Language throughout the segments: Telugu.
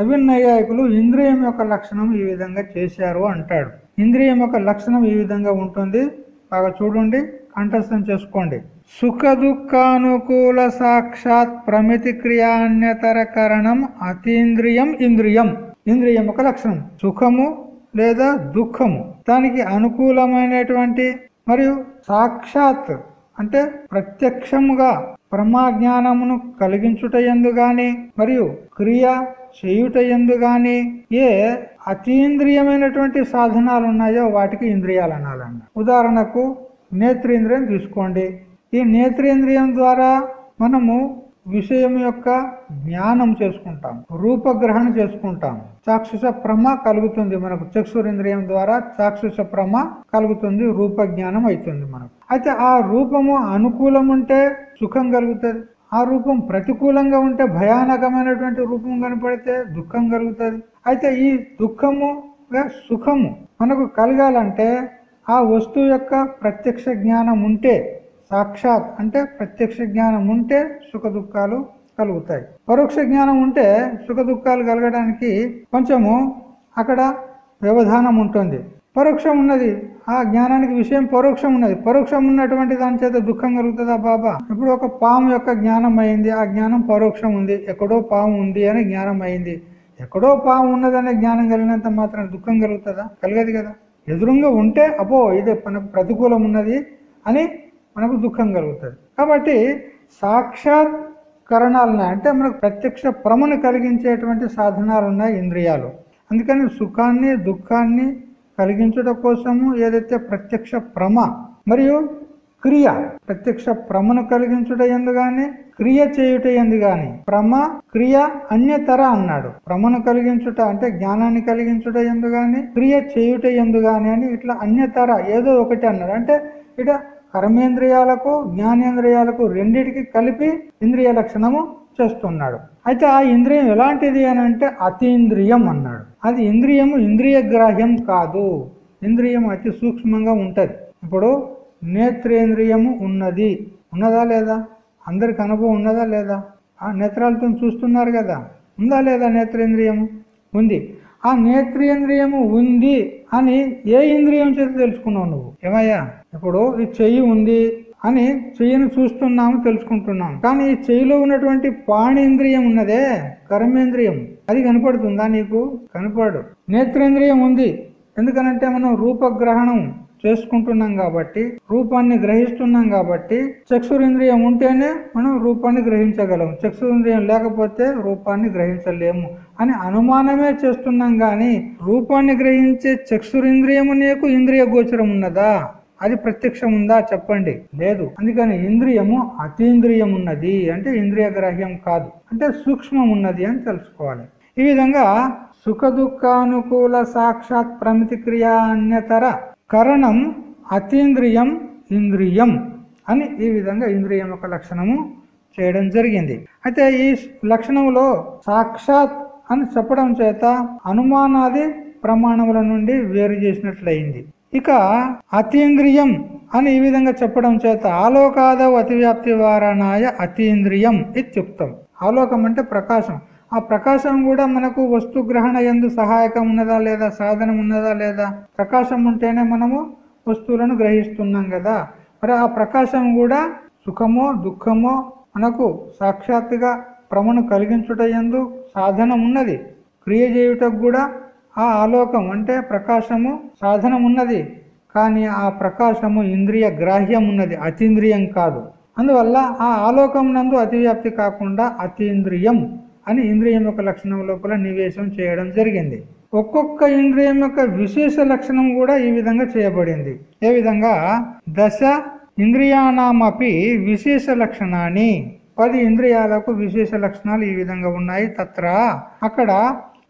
నవీన్ నైయాయికులు ఇంద్రియం యొక్క లక్షణం ఈ విధంగా చేశారు అంటాడు. ఇంద్రియం యొక్క లక్షణం ఈ విధంగా ఉంటుంది. బాగా చూడండి కంఠస్థం చేసుకోండి. సుఖ దుఃఖానుకూల సాక్షాత్ ప్రమితి క్రియాన్యతర కరణం అతీంద్రియం ఇంద్రియం. ఇంద్రియం యొక్క లక్షణం సుఖము లేదా దుఃఖము. దానికి అనుకూలమైనటువంటి మరియు సాక్షాత్ అంటే ప్రత్యక్షముగా ప్రమాజ్ఞానమును కలిగించుట ఎందు గాని మరియు క్రియ చేయుట ఎందు గాని ఏ అతీంద్రియమైనటువంటి సాధనాలు ఉన్నాయో వాటికి ఇంద్రియాలు అనాలన్న ఉదాహరణకు నేత్రేంద్రియం తీసుకోండి. ఈ నేత్రేంద్రియం ద్వారా మనము విషయం యొక్క జ్ఞానం చేసుకుంటాం రూపగ్రహణ చేసుకుంటాం. చాక్షుష భ్రమ కలుగుతుంది మనకు. చక్షురింద్రియం ద్వారా చాక్షుష భ్రమ కలుగుతుంది రూప జ్ఞానం అవుతుంది మనకు. అయితే ఆ రూపము అనుకూలం ఉంటే సుఖం కలుగుతుంది ఆ రూపం ప్రతికూలంగా ఉంటే భయానకమైనటువంటి రూపం కనపడితే దుఃఖం కలుగుతుంది. అయితే ఈ దుఃఖము సుఖము మనకు కలగాలంటే ఆ వస్తువు యొక్క ప్రత్యక్ష జ్ఞానం ఉంటే సాక్షాత్ అంటే ప్రత్యక్ష జ్ఞానం ఉంటే సుఖ దుఃఖాలు కలుగుతాయి. పరోక్ష జ్ఞానం ఉంటే సుఖ దుఃఖాలు కలగడానికి కొంచెము అక్కడ వ్యవధానం ఉంటుంది. పరోక్షం ఉన్నది. ఆ జ్ఞానానికి విషయం పరోక్షం ఉన్నది. పరోక్షం ఉన్నటువంటి దాని చేత దుఃఖం కలుగుతుందా బాబా? ఇప్పుడు ఒక పాము యొక్క జ్ఞానం అయింది. ఆ జ్ఞానం పరోక్షం ఉంది. ఎక్కడో పాము ఉంది అని జ్ఞానం అయింది. ఎక్కడో పాము ఉన్నదనే జ్ఞానం కలిగినంత మాత్రం దుఃఖం కలుగుతుందా? కలగదు కదా. ఎదురుగా ఉంటే అపో ఇదే మనకు ప్రతికూలం ఉన్నది అని మనకు దుఃఖం కలుగుతుంది. కాబట్టి సాక్షాత్ అంటే మనకు ప్రత్యక్ష భ్రమను కలిగించేటువంటి సాధనాలు ఉన్నాయి ఇంద్రియాలు. అందుకని సుఖాన్ని దుఃఖాన్ని కలిగించుట కోసము ఏదైతే ప్రత్యక్ష ప్రమ మరియు క్రియ ప్రత్యక్ష ప్రమను కలిగించుట ఎందుగాని క్రియ చేయుట ఎందు ప్రమ క్రియ అన్యతర అన్నాడు. ప్రమను కలిగించుట అంటే జ్ఞానాన్ని కలిగించుట ఎందు క్రియ చేయుట ఎందు అని ఇట్లా అన్యతర ఏదో ఒకటి అన్నాడు. అంటే ఇట కర్మేంద్రియాలకు జ్ఞానేంద్రియాలకు రెండిటికి కలిపి ఇంద్రియ లక్షణము చేస్తున్నాడు. అయితే ఆ ఇంద్రియం ఎలాంటిది అని అంటే అతీంద్రియం అన్నాడు. అది ఇంద్రియము ఇంద్రియ గ్రాహ్యం కాదు. ఇంద్రియం అతి సూక్ష్మంగా ఉంటుంది. ఇప్పుడు నేత్రేంద్రియము ఉన్నది. ఉన్నదా లేదా? అందరికి అనుభవం ఉన్నదా లేదా? ఆ నేత్రాలతో చూస్తున్నారు కదా. ఉందా లేదా నేత్రేంద్రియము? ఉంది. ఆ నేత్రేంద్రియము ఉంది అని ఏ ఇంద్రియం చేత తెలుసుకున్నావు నువ్వు? ఏమయ్యా? ఇప్పుడు ఈ చెయ్యి ఉంది అని చెయ్యిని చూస్తున్నాము తెలుసుకుంటున్నాం కానీ ఈ చెయ్యిలో ఉన్నటువంటి పాణేంద్రియం ఉన్నదే కర్మేంద్రియం. అది కనపడుతుందా నీకు? కనపడు. నేత్రేంద్రియం ఉంది. ఎందుకనంటే మనం రూపగ్రహణం చేసుకుంటున్నాం కాబట్టి రూపాన్ని గ్రహిస్తున్నాం కాబట్టి చక్షురింద్రియం ఉంటేనే మనం రూపాన్ని గ్రహించగలం. చక్షురేంద్రియం లేకపోతే రూపాన్ని గ్రహించలేము అని అనుమానమే చేస్తున్నాం కానీ రూపాన్ని గ్రహించే చక్షురేంద్రియము నీకు ఇంద్రియ గోచరం ఉన్నదా? అది ప్రత్యక్షం ఉందా చెప్పండి. లేదు. అందుకని ఇంద్రియము అతీంద్రియం ఉన్నది అంటే ఇంద్రియ గ్రాహ్యం కాదు. అంటే సూక్ష్మం ఉన్నది అని తెలుసుకోవాలి. ఈ విధంగా సుఖ దుఃఖానుకూల సాక్షాత్ ప్రమితి క్రియా అన్యతర కరణం అతీంద్రియం ఇంద్రియం అని ఈ విధంగా ఇంద్రియం యొక్క లక్షణము చేయడం జరిగింది. అయితే ఈ లక్షణంలో సాక్షాత్ అని చెప్పడం చేత అనుమానాది ప్రమాణముల నుండి వేరు చేసినట్లయింది. ఇక అతీంద్రియం అని ఈ విధంగా చెప్పడం చేత ఆలోకాదవ అతివ్యాప్తి వారణాయ అతీంద్రియం ఇత్యుక్తం. ఆలోకం అంటే ప్రకాశం. ఆ ప్రకాశం కూడా మనకు వస్తు గ్రహణ ఎందు సహాయకం ఉన్నదా లేదా సాధనం ఉన్నదా లేదా? ప్రకాశం ఉంటేనే మనము వస్తువులను గ్రహిస్తున్నాం కదా. మరి ఆ ప్రకాశం కూడా సుఖమో దుఃఖమో మనకు సాక్షాత్తుగా భ్రమను కలిగించుట ఎందు సాధనం ఉన్నది. క్రియ చేయుటకు కూడా ఆ ఆలోకం అంటే ప్రకాశము సాధనం ఉన్నది కానీ ఆ ప్రకాశము ఇంద్రియ గ్రాహ్యం ఉన్నది అతీంద్రియం కాదు. అందువల్ల ఆ ఆలోకం నందు అతివ్యాప్తి కాకుండా అతీంద్రియం అని ఇంద్రియం యొక్క లక్షణం లోపల నివేశం చేయడం జరిగింది. ఒక్కొక్క ఇంద్రియం యొక్క విశేష లక్షణం కూడా ఈ విధంగా చేయబడింది. ఏ విధంగా? దశ ఇంద్రియానామపి విశేష లక్షణాన్ని. పది ఇంద్రియాలకు విశేష లక్షణాలు ఈ విధంగా ఉన్నాయి. తత్ర అక్కడ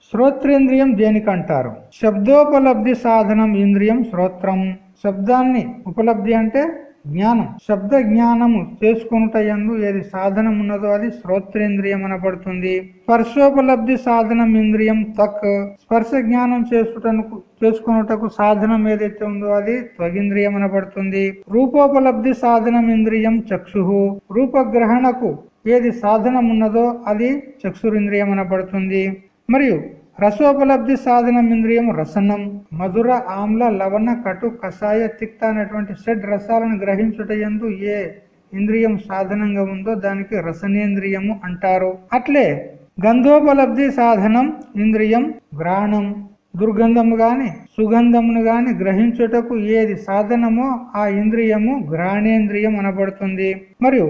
శ్రోత్రేంద్రియం దేనికంటారు? శబ్దోపలబ్ధి సాధనం ఇంద్రియం శ్రోత్రం. శబ్దాన్ని ఉపలబ్ధి అంటే జ్ఞానం. శబ్ద జ్ఞానము చేసుకునుట ఎందు ఏది సాధనం ఉన్నదో అది శ్రోత్రేంద్రియం అనబడుతుంది. స్పర్శోపలబ్ధి సాధనం ఇంద్రియం తక్ స్పర్శ జ్ఞానం చేసుటకు చేసుకున్నటకు సాధనం ఏదైతే ఉందో అది త్వగింద్రియం అనబడుతుంది. రూపోపలబ్ధి సాధనం ఇంద్రియం చక్షు రూపగ్రహణకు ఏది సాధనం ఉన్నదో అది చక్షురింద్రియం అనబడుతుంది. మరియు రసోపలబ్ధి సాధనం ఇంద్రియం రసనం మధుర ఆమ్ల లవణ కటు కషాయ తిక్త అనేటువంటి షడ్ రసాలను గ్రహించుట ఎందు ఏ ఇంద్రియం సాధనంగా ఉందో దానికి రసనేంద్రియము అంటారు. అట్లే గంధోపలబ్ధి సాధనం ఇంద్రియం గ్రాణం దుర్గంధము గాని సుగంధమును గాని గ్రహించుటకు ఏది సాధనమో ఆ ఇంద్రియము గ్రాణేంద్రియం అనబడుతుంది. మరియు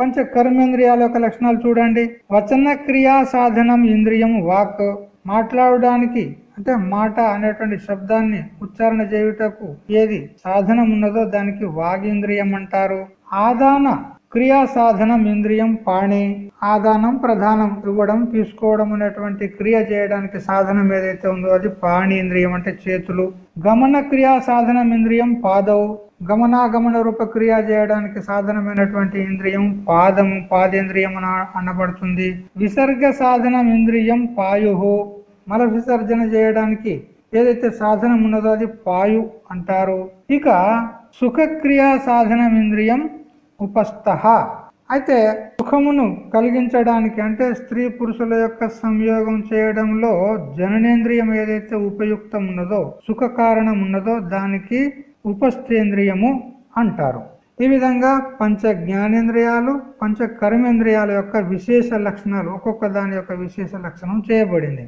పంచ కర్మేంద్రియాల యొక్క లక్షణాలు చూడండి. వచన క్రియా సాధనం ఇంద్రియం వాక్. మాట్లాడడానికి అంటే మాట అనేటువంటి శబ్దాన్ని ఉచ్చారణ చేయుటకు ఏది సాధనం ఉన్నదో దానికి వాగింద్రియం అంటారు. ఆదాన క్రియా సాధనం ఇంద్రియం పాణి. ఆదానం ప్రధానం ఇవ్వడం తీసుకోవడం అనేటువంటి క్రియ చేయడానికి సాధనం ఏదైతే ఉందో అది పాణి ఇంద్రియం అంటే చేతులు. గమన క్రియా సాధనం ఇంద్రియం పాదవు. గమనాగమన రూప క్రియ చేయడానికి సాధనమైనటువంటి ఇంద్రియం పాదము పాదేంద్రియం అనబడుతుంది. విసర్గ సాధనం ఇంద్రియం పాయు. మల విసర్జన చేయడానికి ఏదైతే సాధనం ఉన్నదో అది పాయు అంటారు. ఇక సుఖక్రియా సాధనం ఇంద్రియం ఉపస్థ అయితే సుఖమును కలిగించడానికి అంటే స్త్రీ పురుషుల యొక్క సంయోగం చేయడంలో జననేంద్రియం ఏదైతే ఉపయుక్తం ఉన్నదో సుఖ కారణం ఉన్నదో దానికి ఉపస్థేంద్రియము అంటారు. ఈ విధంగా పంచ జ్ఞానేంద్రియాలు పంచ కర్మేంద్రియాల యొక్క విశేష లక్షణాలు ఒక్కొక్క దాని యొక్క విశేష లక్షణం చేయబడింది.